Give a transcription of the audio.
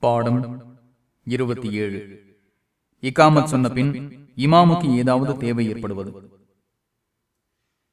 பாடம் இருபத்தி ஏழு. இக்காமத் சொன்ன பின் இமாமுக்கு ஏதாவது தேவை ஏற்படுவது?